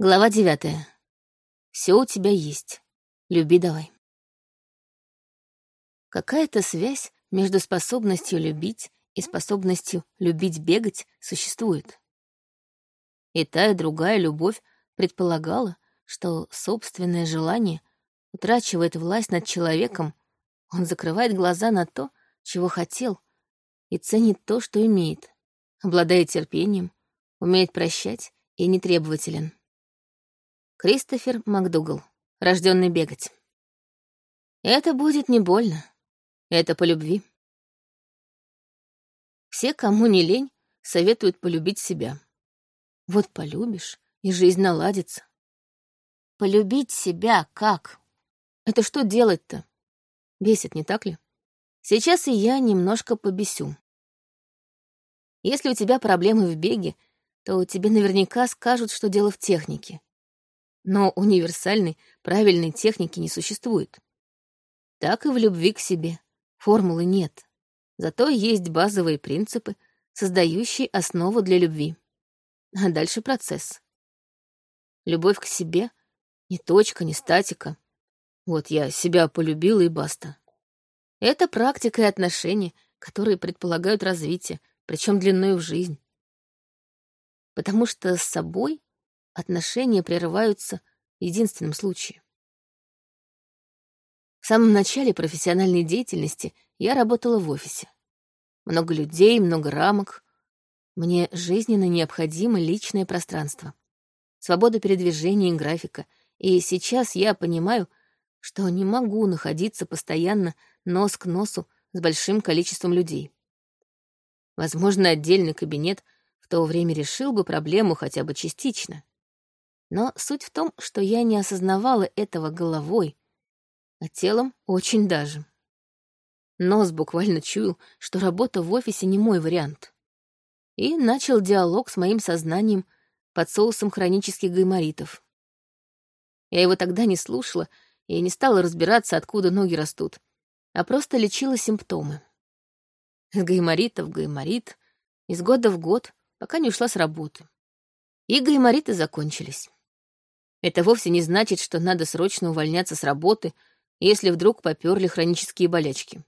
Глава девятая. Все у тебя есть. Люби давай. Какая-то связь между способностью любить и способностью любить бегать существует. И та, и другая любовь предполагала, что собственное желание утрачивает власть над человеком, он закрывает глаза на то, чего хотел, и ценит то, что имеет, обладает терпением, умеет прощать и нетребователен. Кристофер МакДугал, рожденный бегать. Это будет не больно. Это по любви. Все, кому не лень, советуют полюбить себя. Вот полюбишь, и жизнь наладится. Полюбить себя как? Это что делать-то? Бесит, не так ли? Сейчас и я немножко побесю. Если у тебя проблемы в беге, то тебе наверняка скажут, что дело в технике. Но универсальной, правильной техники не существует. Так и в любви к себе. Формулы нет. Зато есть базовые принципы, создающие основу для любви. А дальше процесс. Любовь к себе — не точка, не статика. Вот я себя полюбила и баста. Это практика и отношения, которые предполагают развитие, причем длиною в жизнь. Потому что с собой отношения прерываются в единственном случае. В самом начале профессиональной деятельности я работала в офисе. Много людей, много рамок. Мне жизненно необходимо личное пространство, свобода передвижения и графика. И сейчас я понимаю, что не могу находиться постоянно нос к носу с большим количеством людей. Возможно, отдельный кабинет в то время решил бы проблему хотя бы частично. Но суть в том, что я не осознавала этого головой, а телом очень даже. Нос буквально чуял, что работа в офисе не мой вариант. И начал диалог с моим сознанием под соусом хронических гайморитов. Я его тогда не слушала и не стала разбираться, откуда ноги растут, а просто лечила симптомы. С гайморита в гайморит, из года в год, пока не ушла с работы. И гаймориты закончились. Это вовсе не значит, что надо срочно увольняться с работы, если вдруг поперли хронические болячки.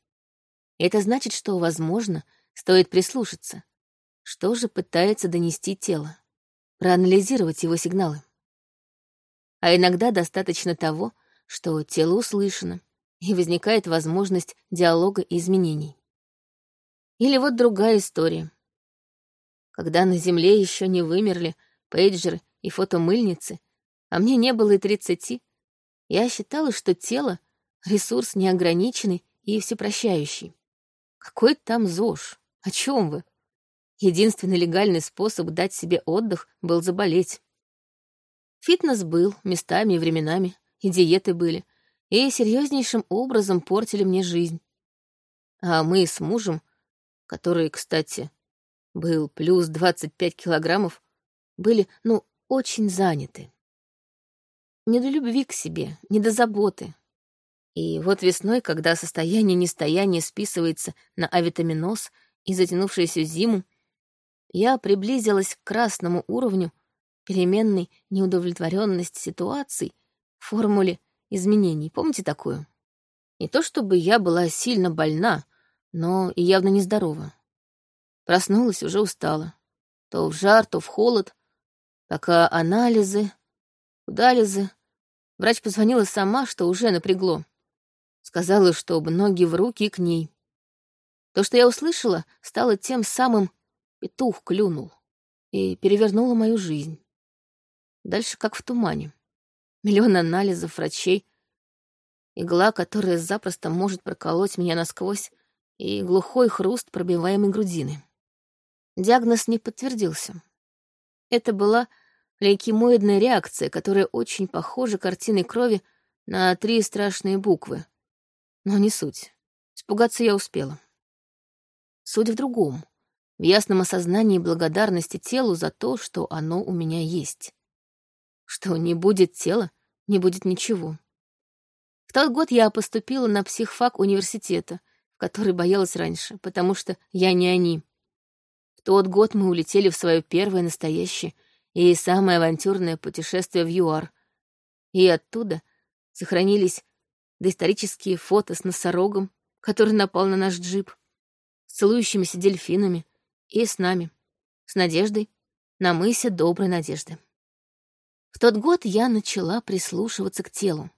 Это значит, что, возможно, стоит прислушаться. Что же пытается донести тело? Проанализировать его сигналы. А иногда достаточно того, что тело услышано, и возникает возможность диалога и изменений. Или вот другая история. Когда на Земле еще не вымерли пейджеры и фотомыльницы, а мне не было и тридцати, я считала, что тело — ресурс неограниченный и всепрощающий. Какой там ЗОЖ? О чем вы? Единственный легальный способ дать себе отдых был заболеть. Фитнес был местами и временами, и диеты были, и серьезнейшим образом портили мне жизнь. А мы с мужем, который, кстати, был плюс 25 килограммов, были, ну, очень заняты не до любви к себе, не до заботы. И вот весной, когда состояние нестояния списывается на авитаминоз и затянувшуюся зиму, я приблизилась к красному уровню переменной неудовлетворенности ситуаций в формуле изменений. Помните такую? Не то чтобы я была сильно больна, но и явно нездорова. Проснулась, уже устала. То в жар, то в холод, пока анализы, удализы, Врач позвонила сама, что уже напрягло. Сказала, чтобы ноги в руки к ней. То, что я услышала, стало тем самым «петух клюнул» и перевернуло мою жизнь. Дальше как в тумане. Миллион анализов врачей, игла, которая запросто может проколоть меня насквозь, и глухой хруст пробиваемой грудины. Диагноз не подтвердился. Это была лейкемоидная реакция, которая очень похожа картиной крови на три страшные буквы. Но не суть. Испугаться я успела. Суть в другом. В ясном осознании благодарности телу за то, что оно у меня есть. Что не будет тела, не будет ничего. В тот год я поступила на психфак университета, в который боялась раньше, потому что я не они. В тот год мы улетели в свое первое настоящее и самое авантюрное путешествие в ЮАР. И оттуда сохранились доисторические фото с носорогом, который напал на наш джип, с целующимися дельфинами и с нами, с Надеждой, на мысе Доброй Надежды. В тот год я начала прислушиваться к телу,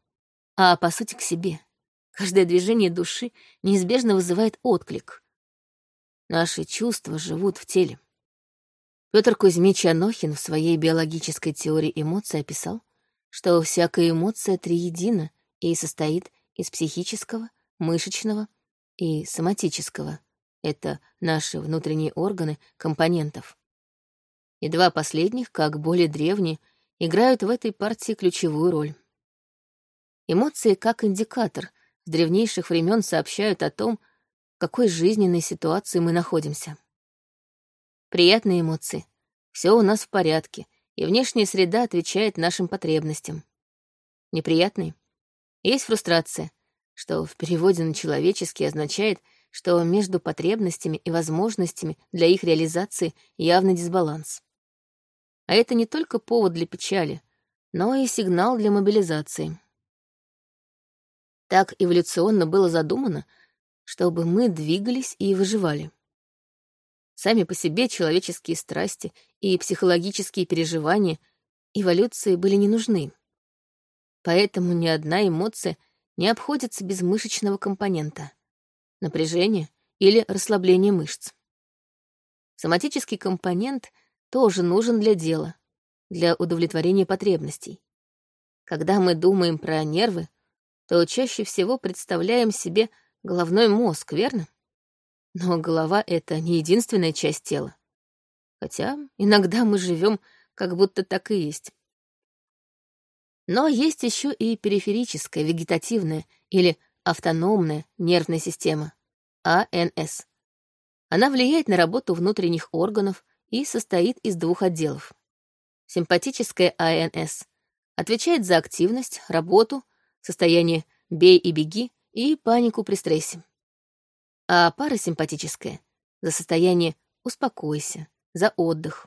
а по сути к себе. Каждое движение души неизбежно вызывает отклик. Наши чувства живут в теле. Петр Кузьмич Анохин в своей биологической теории эмоций описал, что всякая эмоция триедина и состоит из психического, мышечного и соматического. Это наши внутренние органы компонентов и два последних, как более древние, играют в этой партии ключевую роль. Эмоции, как индикатор, с древнейших времен сообщают о том, в какой жизненной ситуации мы находимся. Приятные эмоции. Все у нас в порядке, и внешняя среда отвечает нашим потребностям. Неприятные. Есть фрустрация, что в переводе на человеческий означает, что между потребностями и возможностями для их реализации явный дисбаланс. А это не только повод для печали, но и сигнал для мобилизации. Так эволюционно было задумано, чтобы мы двигались и выживали. Сами по себе человеческие страсти и психологические переживания эволюции были не нужны. Поэтому ни одна эмоция не обходится без мышечного компонента — напряжения или расслабления мышц. Соматический компонент тоже нужен для дела, для удовлетворения потребностей. Когда мы думаем про нервы, то чаще всего представляем себе головной мозг, верно? Но голова — это не единственная часть тела. Хотя иногда мы живем, как будто так и есть. Но есть еще и периферическая, вегетативная или автономная нервная система, АНС. Она влияет на работу внутренних органов, и состоит из двух отделов. Симпатическая АНС отвечает за активность, работу, состояние «бей и беги» и панику при стрессе. А парасимпатическая — за состояние «успокойся», за отдых.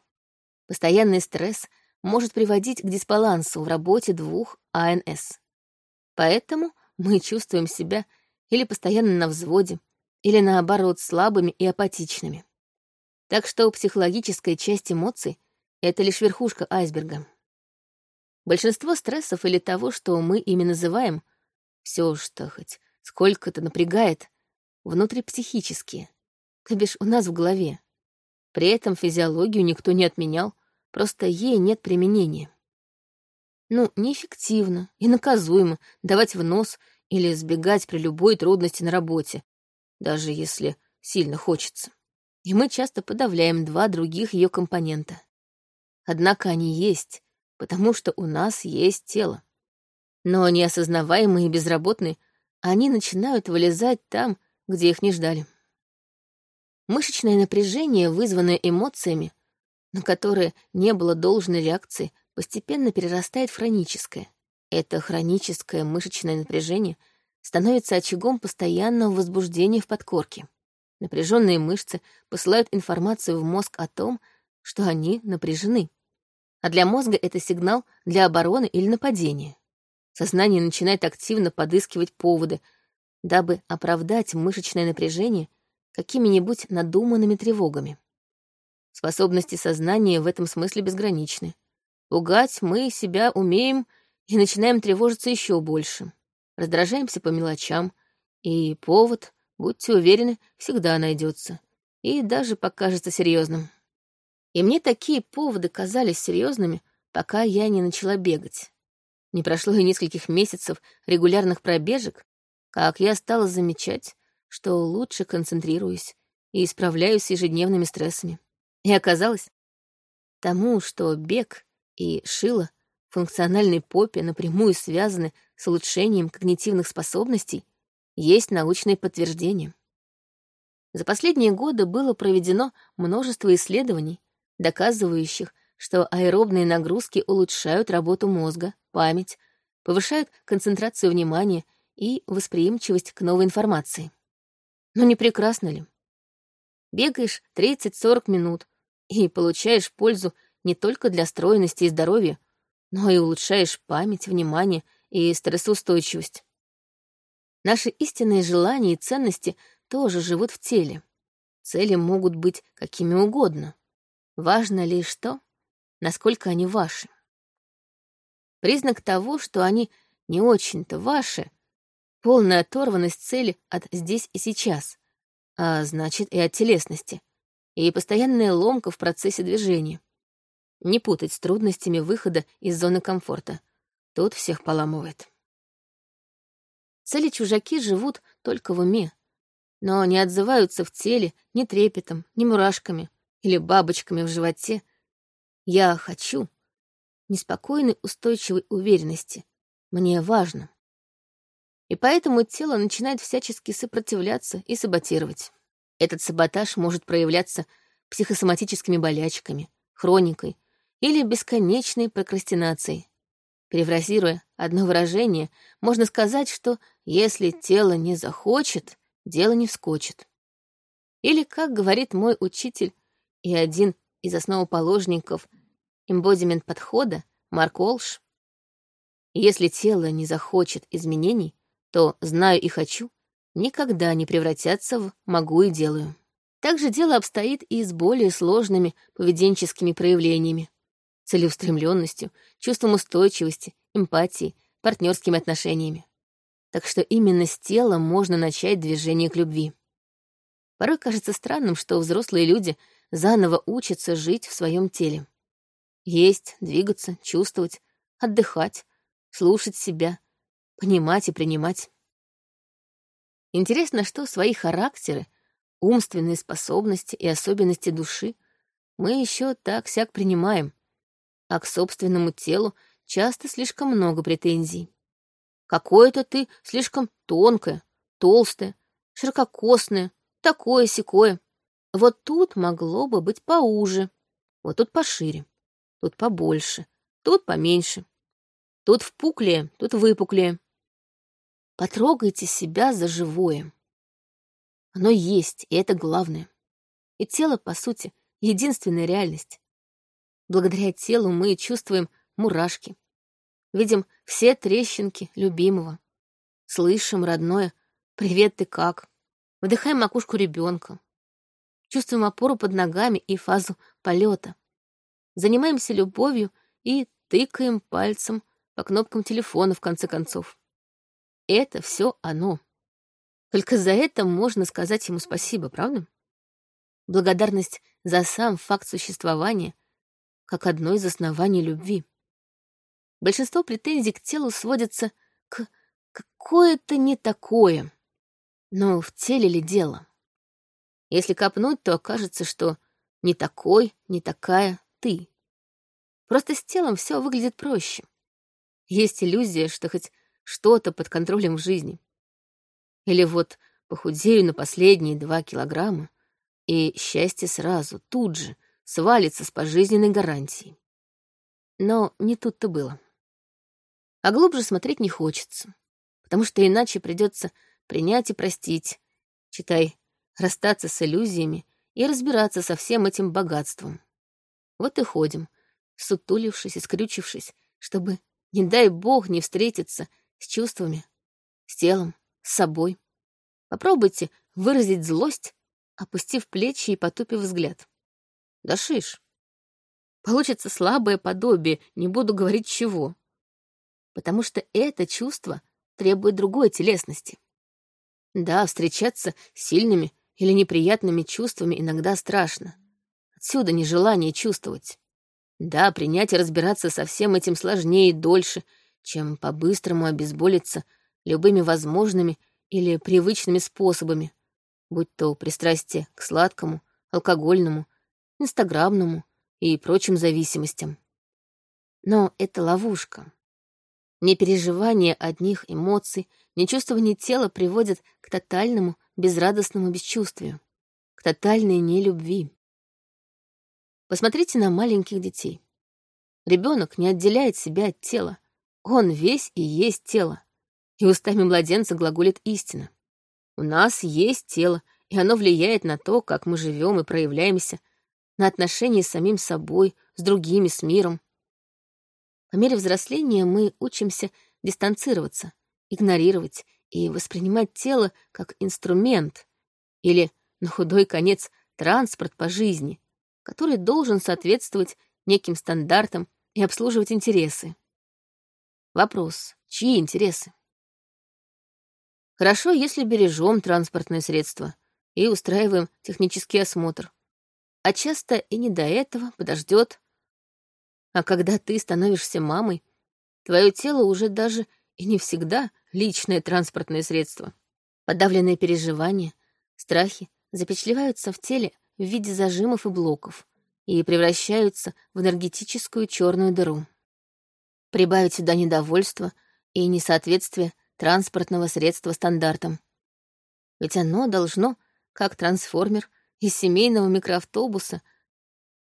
Постоянный стресс может приводить к дисбалансу в работе двух АНС. Поэтому мы чувствуем себя или постоянно на взводе, или наоборот слабыми и апатичными. Так что психологическая часть эмоций — это лишь верхушка айсберга. Большинство стрессов или того, что мы ими называем, все, что хоть сколько-то напрягает, внутрипсихические, то бишь у нас в голове. При этом физиологию никто не отменял, просто ей нет применения. Ну, неэффективно и наказуемо давать в нос или сбегать при любой трудности на работе, даже если сильно хочется и мы часто подавляем два других ее компонента. Однако они есть, потому что у нас есть тело. Но неосознаваемые и безработные, они начинают вылезать там, где их не ждали. Мышечное напряжение, вызванное эмоциями, на которое не было должной реакции, постепенно перерастает в хроническое. Это хроническое мышечное напряжение становится очагом постоянного возбуждения в подкорке. Напряженные мышцы посылают информацию в мозг о том, что они напряжены. А для мозга это сигнал для обороны или нападения. Сознание начинает активно подыскивать поводы, дабы оправдать мышечное напряжение какими-нибудь надуманными тревогами. Способности сознания в этом смысле безграничны. Пугать мы себя умеем и начинаем тревожиться еще больше. Раздражаемся по мелочам, и повод будьте уверены, всегда найдется. И даже покажется серьезным. И мне такие поводы казались серьезными, пока я не начала бегать. Не прошло и нескольких месяцев регулярных пробежек, как я стала замечать, что лучше концентрируюсь и справляюсь с ежедневными стрессами. И оказалось, тому, что бег и шило функциональной попе напрямую связаны с улучшением когнитивных способностей, есть научные подтверждения. За последние годы было проведено множество исследований, доказывающих, что аэробные нагрузки улучшают работу мозга, память, повышают концентрацию внимания и восприимчивость к новой информации. Но не прекрасно ли? Бегаешь 30-40 минут и получаешь пользу не только для стройности и здоровья, но и улучшаешь память, внимание и стрессоустойчивость. Наши истинные желания и ценности тоже живут в теле. Цели могут быть какими угодно. Важно лишь то, насколько они ваши. Признак того, что они не очень-то ваши, полная оторванность цели от здесь и сейчас, а значит и от телесности, и постоянная ломка в процессе движения. Не путать с трудностями выхода из зоны комфорта. Тут всех поламывает. Цели-чужаки живут только в уме, но не отзываются в теле ни трепетом, ни мурашками или бабочками в животе. Я хочу неспокойной устойчивой уверенности. Мне важно. И поэтому тело начинает всячески сопротивляться и саботировать. Этот саботаж может проявляться психосоматическими болячками, хроникой или бесконечной прокрастинацией. Перефразируя одно выражение, можно сказать, что если тело не захочет, дело не вскочит. Или, как говорит мой учитель и один из основоположников эмбодимент подхода Марк Олш, если тело не захочет изменений, то «знаю и хочу» никогда не превратятся в «могу и делаю». Также дело обстоит и с более сложными поведенческими проявлениями, целеустремленностью, чувством устойчивости, эмпатией, партнерскими отношениями. Так что именно с тела можно начать движение к любви. Порой кажется странным, что взрослые люди заново учатся жить в своем теле. Есть, двигаться, чувствовать, отдыхать, слушать себя, понимать и принимать. Интересно, что свои характеры, умственные способности и особенности души мы еще так-сяк принимаем, а к собственному телу часто слишком много претензий. Какое-то ты слишком тонкое, толстое, ширококосное, такое-сякое. Вот тут могло бы быть поуже, вот тут пошире, тут побольше, тут поменьше. Тут впуклее, тут выпуклее. Потрогайте себя за живое. Оно есть, и это главное. И тело, по сути, единственная реальность. Благодаря телу мы чувствуем мурашки. Видим все трещинки любимого. Слышим родное «Привет, ты как?». Вдыхаем макушку ребенка. Чувствуем опору под ногами и фазу полета. Занимаемся любовью и тыкаем пальцем по кнопкам телефона, в конце концов. Это все оно. Только за это можно сказать ему спасибо, правда? Благодарность за сам факт существования как одно из оснований любви. Большинство претензий к телу сводятся к какое-то не такое. Но в теле ли дело? Если копнуть, то окажется, что не такой, не такая ты. Просто с телом все выглядит проще. Есть иллюзия, что хоть что-то под контролем в жизни. Или вот похудею на последние два килограмма, и счастье сразу, тут же, свалится с пожизненной гарантией. Но не тут-то было. А глубже смотреть не хочется, потому что иначе придется принять и простить, читай, расстаться с иллюзиями и разбираться со всем этим богатством. Вот и ходим, сутулившись и скрючившись, чтобы не дай бог не встретиться с чувствами, с телом, с собой. Попробуйте выразить злость, опустив плечи и потупив взгляд. Да. Получится слабое подобие, не буду говорить чего. Потому что это чувство требует другой телесности. Да, встречаться с сильными или неприятными чувствами иногда страшно. Отсюда нежелание чувствовать. Да, принять и разбираться со всем этим сложнее и дольше, чем по-быстрому обезболиться любыми возможными или привычными способами, будь то пристрастие к сладкому, алкогольному, инстаграмному и прочим зависимостям. Но это ловушка. Непереживание одних эмоций, нечувствование тела приводит к тотальному безрадостному бесчувствию, к тотальной нелюбви. Посмотрите на маленьких детей. Ребенок не отделяет себя от тела. Он весь и есть тело. И устами младенца глаголит истина. У нас есть тело, и оно влияет на то, как мы живем и проявляемся. на отношения с самим собой, с другими, с миром. По мере взросления мы учимся дистанцироваться, игнорировать и воспринимать тело как инструмент или, на худой конец, транспорт по жизни, который должен соответствовать неким стандартам и обслуживать интересы. Вопрос, чьи интересы? Хорошо, если бережем транспортное средство и устраиваем технический осмотр. А часто и не до этого подождет. А когда ты становишься мамой, твое тело уже даже и не всегда личное транспортное средство. Подавленные переживания, страхи запечатлеваются в теле в виде зажимов и блоков и превращаются в энергетическую черную дыру. Прибавить сюда недовольство и несоответствие транспортного средства стандартам. Ведь оно должно, как трансформер из семейного микроавтобуса,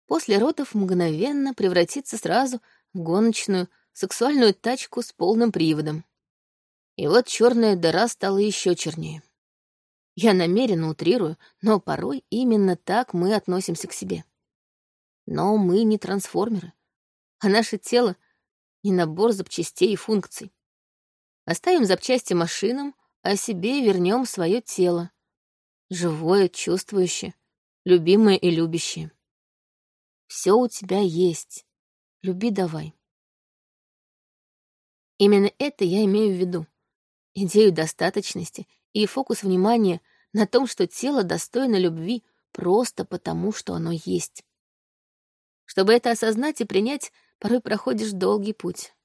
после родов мгновенно превратиться сразу в гоночную сексуальную тачку с полным приводом. И вот черная дыра стала еще чернее. Я намеренно утрирую, но порой именно так мы относимся к себе. Но мы не трансформеры, а наше тело — не набор запчастей и функций. Оставим запчасти машинам, а себе вернем свое тело. Живое, чувствующее, любимое и любящее. Все у тебя есть. Люби давай. Именно это я имею в виду. Идею достаточности и фокус внимания на том, что тело достойно любви просто потому, что оно есть. Чтобы это осознать и принять, порой проходишь долгий путь.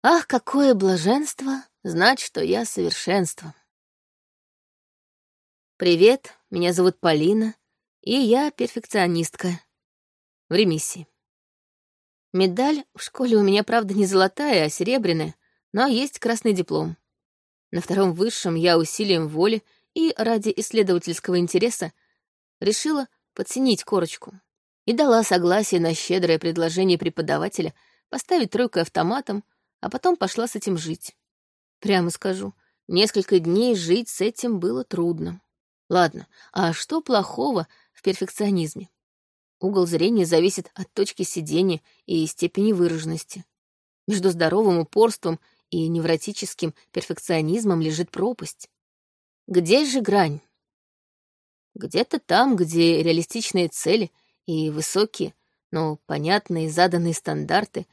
Ах, какое блаженство знать, что я совершенство. Привет, меня зовут Полина, и я перфекционистка. В ремиссии. Медаль в школе у меня, правда, не золотая, а серебряная, но есть красный диплом. На втором высшем я усилием воли и ради исследовательского интереса решила подценить корочку и дала согласие на щедрое предложение преподавателя поставить тройку автоматом, а потом пошла с этим жить. Прямо скажу, несколько дней жить с этим было трудно. Ладно, а что плохого в перфекционизме? Угол зрения зависит от точки сидения и степени выраженности. Между здоровым упорством и невротическим перфекционизмом лежит пропасть. Где же грань? Где-то там, где реалистичные цели и высокие, но понятные заданные стандарты,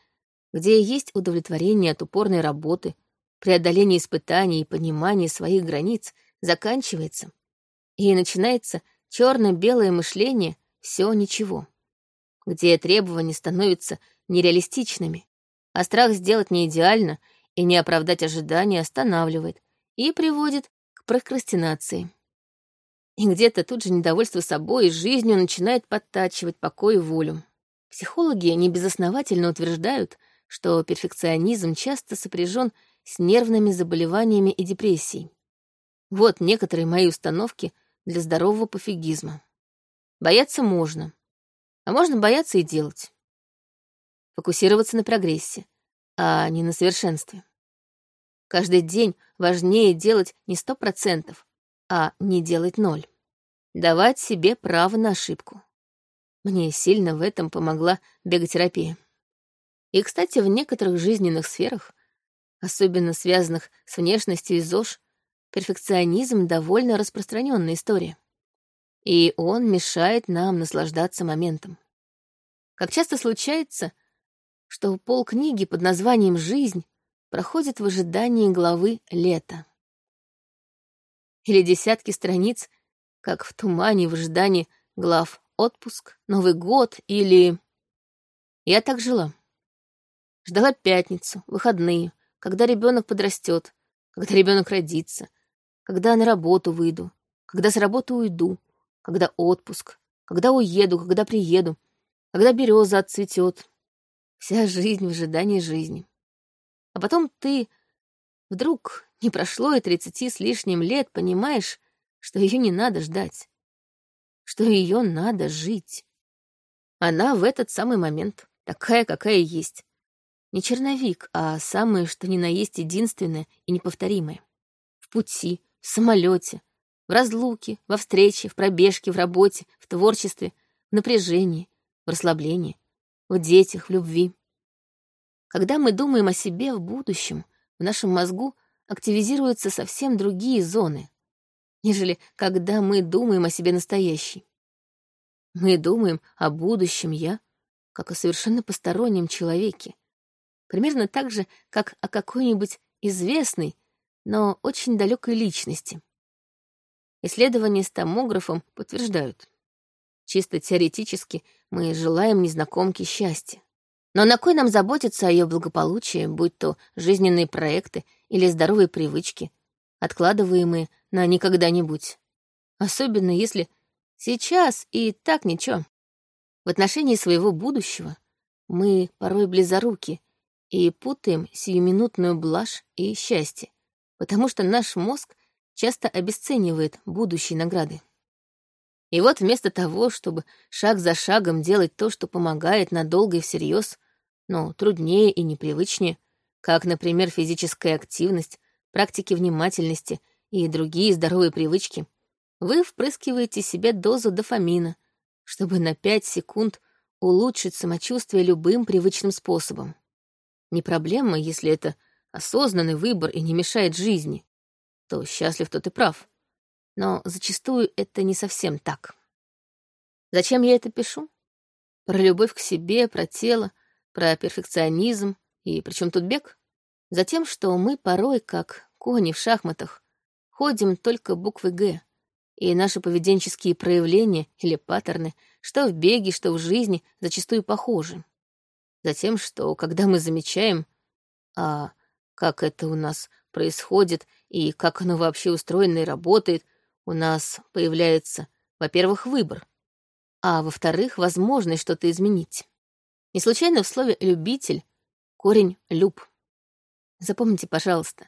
где есть удовлетворение от упорной работы, преодоление испытаний и понимание своих границ, заканчивается, и начинается черно-белое мышление все ничего, где требования становятся нереалистичными, а страх сделать не идеально и не оправдать ожидания останавливает и приводит к прокрастинации. И где-то тут же недовольство собой и жизнью начинает подтачивать покой и волю. Психологи небезосновательно утверждают, что перфекционизм часто сопряжен с нервными заболеваниями и депрессией. Вот некоторые мои установки для здорового пофигизма. Бояться можно, а можно бояться и делать. Фокусироваться на прогрессе, а не на совершенстве. Каждый день важнее делать не сто процентов, а не делать ноль. Давать себе право на ошибку. Мне сильно в этом помогла беготерапия. И, кстати, в некоторых жизненных сферах, особенно связанных с внешностью и ЗОЖ, перфекционизм довольно распространенная история. И он мешает нам наслаждаться моментом. Как часто случается, что полкниги под названием «Жизнь» проходит в ожидании главы «Лето». Или десятки страниц, как в тумане в ожидании глав «Отпуск», «Новый год» или... Я так жила. Ждала пятницу, выходные, когда ребенок подрастет, когда ребенок родится, когда на работу выйду, когда с работы уйду, когда отпуск, когда уеду, когда приеду, когда береза отцветет, Вся жизнь в ожидании жизни. А потом ты вдруг, не прошло и тридцати с лишним лет, понимаешь, что ее не надо ждать, что ее надо жить. Она в этот самый момент, такая, какая есть. Не черновик, а самое, что ни на есть единственное и неповторимое. В пути, в самолете, В разлуке, во встрече, в пробежке, в работе, в творчестве, в напряжении, в расслаблении, в детях, в любви. Когда мы думаем о себе в будущем, в нашем мозгу активизируются совсем другие зоны, нежели когда мы думаем о себе настоящей. Мы думаем о будущем «я», как о совершенно постороннем человеке, примерно так же, как о какой-нибудь известной, но очень далекой личности. Исследования с томографом подтверждают. Чисто теоретически мы желаем незнакомке счастья. Но на кой нам заботиться о ее благополучии, будь то жизненные проекты или здоровые привычки, откладываемые на никогда-нибудь? Особенно если сейчас и так ничего. В отношении своего будущего мы порой близоруки и путаем сиюминутную блажь и счастье, потому что наш мозг часто обесценивает будущие награды. И вот вместо того, чтобы шаг за шагом делать то, что помогает надолго и всерьез, но труднее и непривычнее, как, например, физическая активность, практики внимательности и другие здоровые привычки, вы впрыскиваете себе дозу дофамина, чтобы на 5 секунд улучшить самочувствие любым привычным способом. Не проблема, если это осознанный выбор и не мешает жизни. То счастлив, тот и прав. Но зачастую это не совсем так. Зачем я это пишу? Про любовь к себе, про тело, про перфекционизм и причем тут бег? Затем, что мы порой, как кони в шахматах, ходим только буквы «Г», и наши поведенческие проявления или паттерны, что в беге, что в жизни, зачастую похожи. Затем, что когда мы замечаем, а как это у нас происходит и как оно вообще устроено и работает, у нас появляется, во-первых, выбор, а во-вторых, возможность что-то изменить. Не случайно в слове «любитель» корень «люб». Запомните, пожалуйста,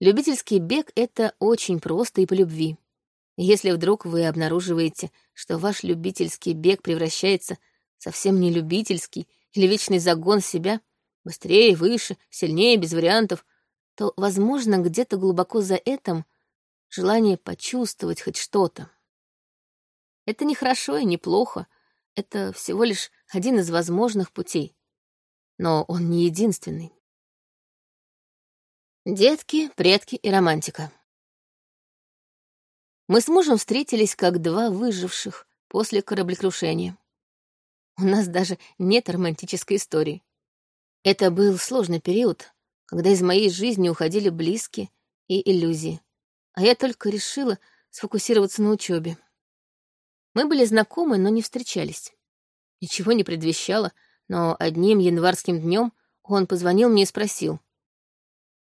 любительский бег — это очень просто и по любви. Если вдруг вы обнаруживаете, что ваш любительский бег превращается совсем не любительский или вечный загон себя, быстрее, выше, сильнее, без вариантов, то, возможно, где-то глубоко за этим желание почувствовать хоть что-то. Это не хорошо и не плохо, это всего лишь один из возможных путей. Но он не единственный. Детки, предки и романтика. Мы с мужем встретились как два выживших после кораблекрушения. У нас даже нет романтической истории. Это был сложный период, когда из моей жизни уходили близкие и иллюзии, а я только решила сфокусироваться на учебе. Мы были знакомы, но не встречались. Ничего не предвещало, но одним январским днем он позвонил мне и спросил,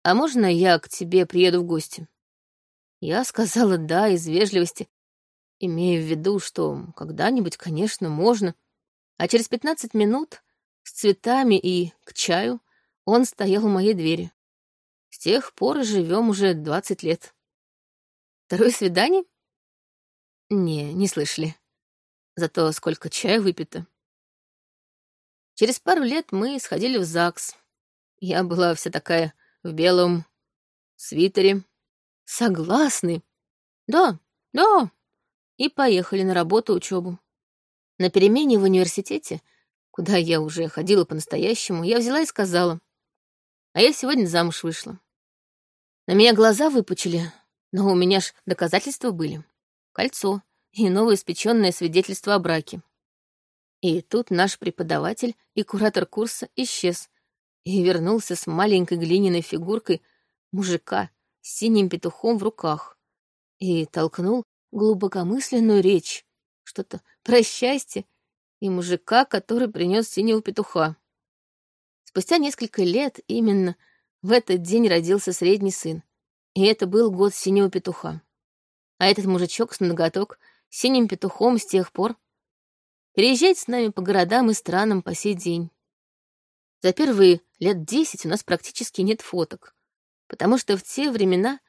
«А можно я к тебе приеду в гости?» Я сказала «да» из вежливости, имея в виду, что когда-нибудь, конечно, можно. А через пятнадцать минут с цветами и к чаю он стоял у моей двери. С тех пор живем уже двадцать лет. Второе свидание? Не, не слышали. Зато сколько чая выпито. Через пару лет мы сходили в ЗАГС. Я была вся такая в белом свитере, Согласны. Да, да. И поехали на работу, учебу. На перемене в университете, куда я уже ходила по-настоящему, я взяла и сказала. А я сегодня замуж вышла. На меня глаза выпучили, но у меня ж доказательства были. Кольцо и новое испеченное свидетельство о браке. И тут наш преподаватель и куратор курса исчез и вернулся с маленькой глиняной фигуркой мужика с синим петухом в руках и толкнул глубокомысленную речь, что-то про счастье и мужика, который принес синего петуха. Спустя несколько лет именно в этот день родился средний сын, и это был год синего петуха. А этот мужичок с ноготок синим петухом с тех пор переезжает с нами по городам и странам по сей день. За первые лет десять у нас практически нет фоток потому что в те времена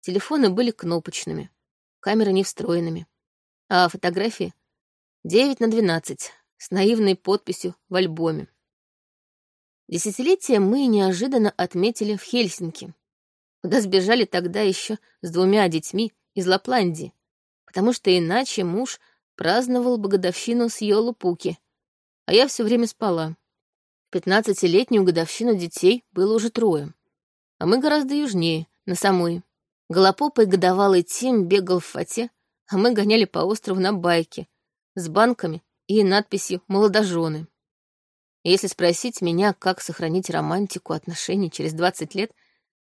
телефоны были кнопочными, камеры не встроенными, а фотографии 9 на 12 с наивной подписью в альбоме. Десятилетие мы неожиданно отметили в Хельсинки, куда сбежали тогда еще с двумя детьми из Лапландии, потому что иначе муж праздновал бы годовщину с Йолу Пуки, а я все время спала. Пятнадцатилетнюю годовщину детей было уже трое, а мы гораздо южнее, на самой. Голопопый годовалый Тим бегал в фате, а мы гоняли по острову на байке с банками и надписью «Молодожены». Если спросить меня, как сохранить романтику отношений через 20 лет,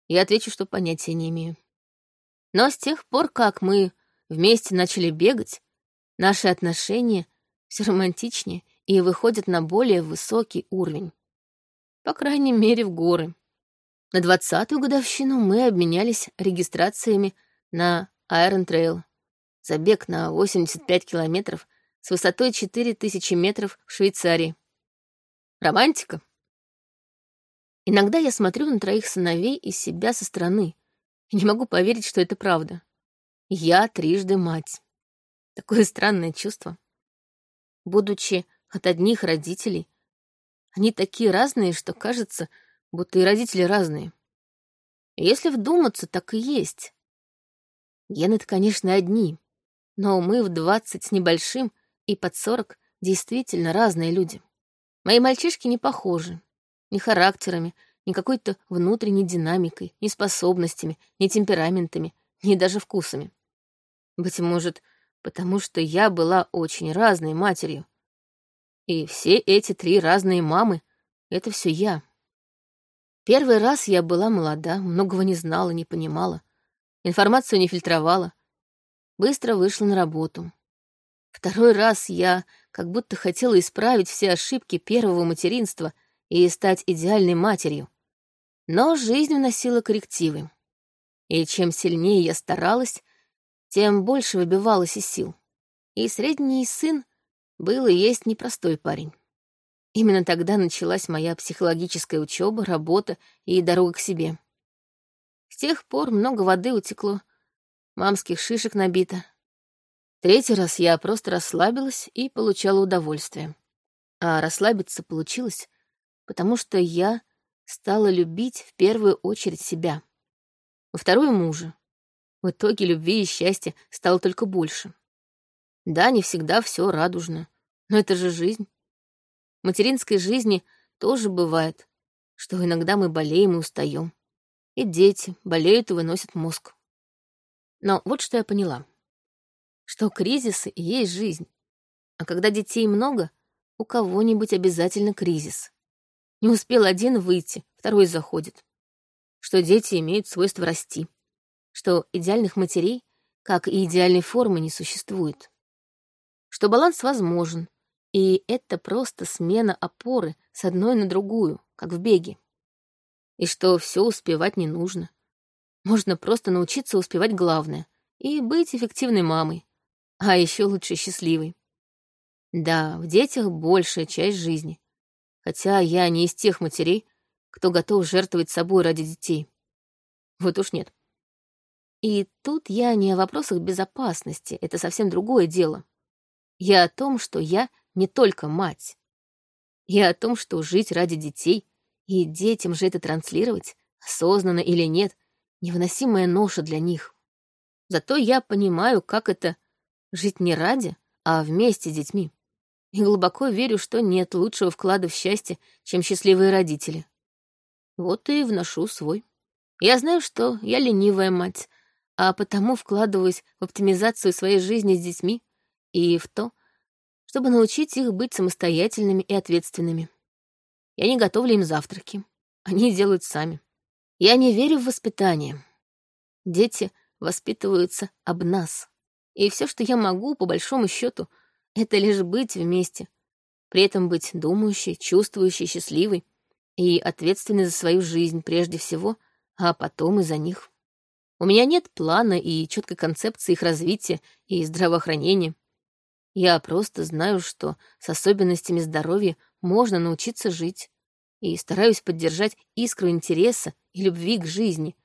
я отвечу, что понятия не имею. Но с тех пор, как мы вместе начали бегать, наши отношения все романтичнее и выходят на более высокий уровень. По крайней мере, в горы. На двадцатую годовщину мы обменялись регистрациями на Iron Trail. Забег на 85 километров с высотой 4000 метров в Швейцарии. Романтика. Иногда я смотрю на троих сыновей и себя со стороны и не могу поверить, что это правда. Я трижды мать. Такое странное чувство. Будучи от одних родителей, они такие разные, что кажется, будто и родители разные. если вдуматься, так и есть. Гены-то, конечно, одни, но мы в двадцать с небольшим и под сорок действительно разные люди. Мои мальчишки не похожи. Ни характерами, ни какой-то внутренней динамикой, ни способностями, ни темпераментами, ни даже вкусами. Быть может, потому что я была очень разной матерью. И все эти три разные мамы — это все я. Первый раз я была молода, многого не знала, не понимала, информацию не фильтровала, быстро вышла на работу. Второй раз я как будто хотела исправить все ошибки первого материнства и стать идеальной матерью. Но жизнь вносила коррективы. И чем сильнее я старалась, тем больше выбивалась из сил. И средний сын был и есть непростой парень. Именно тогда началась моя психологическая учеба, работа и дорога к себе. С тех пор много воды утекло, мамских шишек набито. Третий раз я просто расслабилась и получала удовольствие. А расслабиться получилось, потому что я стала любить в первую очередь себя. Во вторую — мужа. В итоге любви и счастья стало только больше. Да, не всегда все радужно, но это же жизнь. В материнской жизни тоже бывает, что иногда мы болеем и устаем. И дети болеют и выносят мозг. Но вот что я поняла. Что кризисы и есть жизнь. А когда детей много, у кого-нибудь обязательно кризис. Не успел один выйти, второй заходит. Что дети имеют свойство расти. Что идеальных матерей, как и идеальной формы, не существует. Что баланс возможен, и это просто смена опоры с одной на другую, как в беге. И что все успевать не нужно. Можно просто научиться успевать главное и быть эффективной мамой, а еще лучше счастливой. Да, в детях большая часть жизни. Хотя я не из тех матерей, кто готов жертвовать собой ради детей. Вот уж нет. И тут я не о вопросах безопасности, это совсем другое дело. Я о том, что я не только мать. И о том, что жить ради детей и детям же это транслировать, осознанно или нет, невыносимая ноша для них. Зато я понимаю, как это жить не ради, а вместе с детьми. И глубоко верю, что нет лучшего вклада в счастье, чем счастливые родители. Вот и вношу свой. Я знаю, что я ленивая мать, а потому вкладываюсь в оптимизацию своей жизни с детьми и в то, чтобы научить их быть самостоятельными и ответственными. Я не готовлю им завтраки. Они делают сами. Я не верю в воспитание. Дети воспитываются об нас. И все, что я могу, по большому счету, это лишь быть вместе, при этом быть думающей, чувствующей, счастливой и ответственной за свою жизнь прежде всего, а потом и за них. У меня нет плана и четкой концепции их развития и здравоохранения. Я просто знаю, что с особенностями здоровья можно научиться жить, и стараюсь поддержать искру интереса и любви к жизни,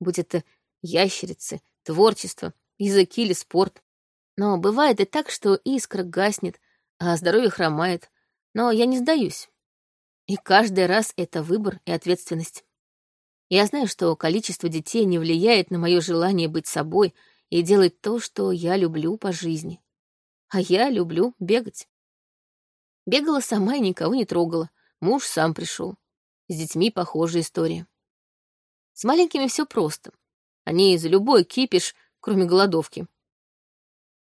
будь это ящерицы, творчество, языки или спорт. Но бывает и так, что искра гаснет, а здоровье хромает, но я не сдаюсь. И каждый раз это выбор и ответственность. Я знаю, что количество детей не влияет на мое желание быть собой и делать то, что я люблю по жизни. А я люблю бегать. Бегала сама и никого не трогала. Муж сам пришел. С детьми похожая история. С маленькими все просто. Они за любой кипиш, кроме голодовки.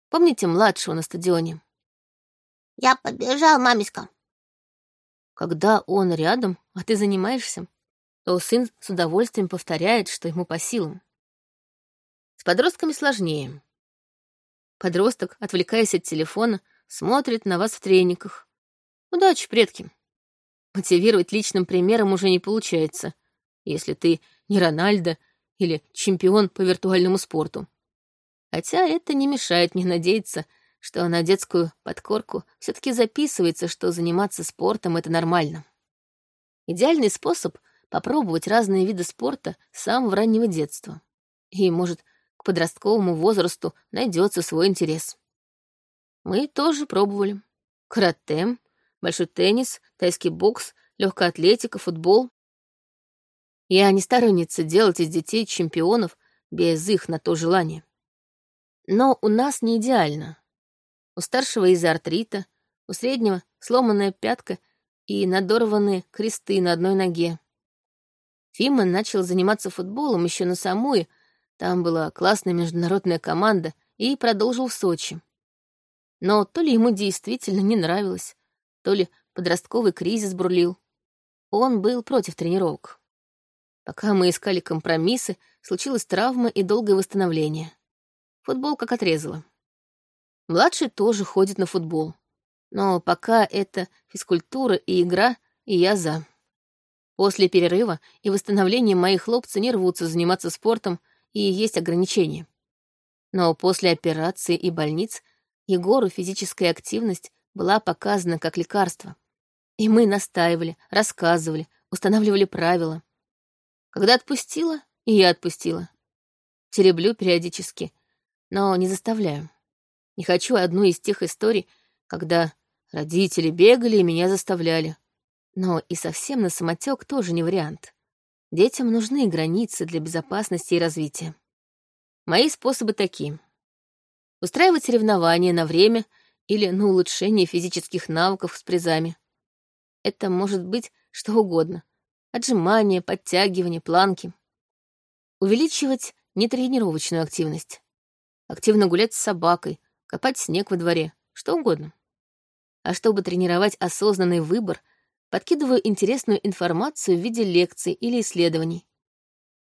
Помните младшего на стадионе? Я побежал, мамиска. Когда он рядом, а ты занимаешься, то сын с удовольствием повторяет, что ему по силам. С подростками сложнее. Подросток, отвлекаясь от телефона, смотрит на вас в трениках. Удачи, предки. Мотивировать личным примером уже не получается, если ты не Рональдо или чемпион по виртуальному спорту. Хотя это не мешает мне надеяться, что на детскую подкорку все таки записывается, что заниматься спортом — это нормально. Идеальный способ — попробовать разные виды спорта с самого раннего детства. И, может, к подростковому возрасту найдется свой интерес. Мы тоже пробовали. Карате, большой теннис, тайский бокс, легкая атлетика, футбол. Я не сторонница делать из детей чемпионов без их на то желания. Но у нас не идеально. У старшего из-за артрита, у среднего сломанная пятка и надорванные кресты на одной ноге. Фима начал заниматься футболом еще на Самуе, там была классная международная команда, и продолжил в Сочи. Но то ли ему действительно не нравилось, то ли подростковый кризис бурлил. Он был против тренировок. Пока мы искали компромиссы, случилась травма и долгое восстановление. Футбол как отрезало. Младший тоже ходит на футбол. Но пока это физкультура и игра, и я за. После перерыва и восстановления мои хлопцы не рвутся заниматься спортом, и есть ограничения. Но после операции и больниц Егору физическая активность была показана как лекарство. И мы настаивали, рассказывали, устанавливали правила. Когда отпустила, и я отпустила. Тереблю периодически, но не заставляю. Не хочу одну из тех историй, когда родители бегали и меня заставляли. Но и совсем на самотек тоже не вариант. Детям нужны границы для безопасности и развития. Мои способы такие. Устраивать соревнования на время или на улучшение физических навыков с призами. Это может быть что угодно. Отжимания, подтягивания, планки. Увеличивать нетренировочную активность активно гулять с собакой, копать снег во дворе, что угодно. А чтобы тренировать осознанный выбор, подкидываю интересную информацию в виде лекций или исследований.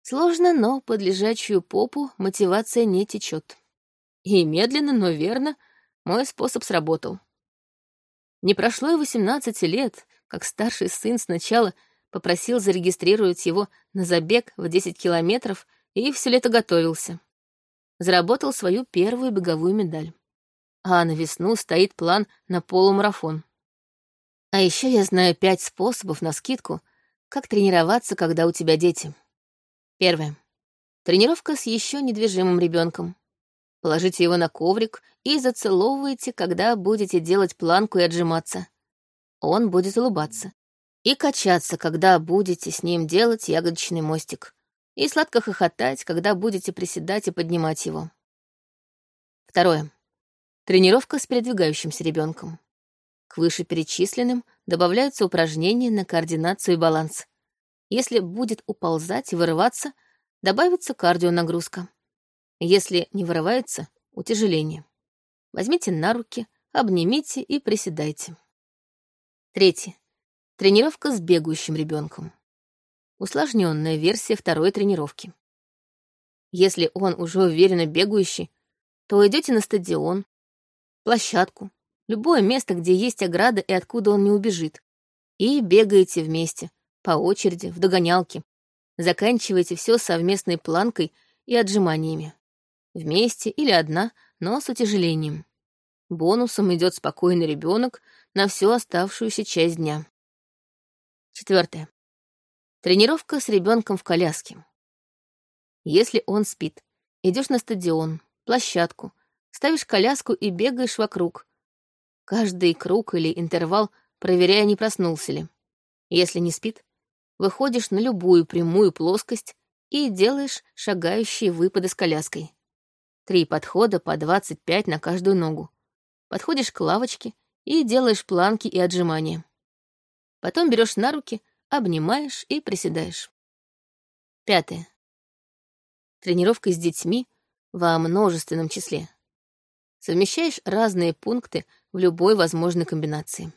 Сложно, но под лежачую попу мотивация не течет. И медленно, но верно мой способ сработал. Не прошло и 18 лет, как старший сын сначала попросил зарегистрировать его на забег в 10 километров и все лето готовился заработал свою первую беговую медаль. А на весну стоит план на полумарафон. А еще я знаю пять способов на скидку, как тренироваться, когда у тебя дети. Первое. Тренировка с еще недвижимым ребенком. Положите его на коврик и зацеловывайте, когда будете делать планку и отжиматься. Он будет улыбаться. И качаться, когда будете с ним делать ягодочный мостик и сладко хохотать, когда будете приседать и поднимать его. Второе. Тренировка с передвигающимся ребенком. К вышеперечисленным добавляются упражнения на координацию и баланс. Если будет уползать и вырываться, добавится кардионагрузка. Если не вырывается, утяжеление. Возьмите на руки, обнимите и приседайте. Третье. Тренировка с бегающим ребенком усложненная версия второй тренировки. Если он уже уверенно бегающий, то идете на стадион, площадку, любое место, где есть ограда и откуда он не убежит, и бегаете вместе, по очереди, в догонялке. Заканчиваете все совместной планкой и отжиманиями. Вместе или одна, но с утяжелением. Бонусом идет спокойный ребенок на всю оставшуюся часть дня. Четвертое. Тренировка с ребенком в коляске. Если он спит, идешь на стадион, площадку, ставишь коляску и бегаешь вокруг. Каждый круг или интервал проверяя, не проснулся ли. Если не спит, выходишь на любую прямую плоскость и делаешь шагающие выпады с коляской. Три подхода по 25 на каждую ногу. Подходишь к лавочке и делаешь планки и отжимания. Потом берешь на руки, обнимаешь и приседаешь. Пятое. Тренировка с детьми во множественном числе. Совмещаешь разные пункты в любой возможной комбинации.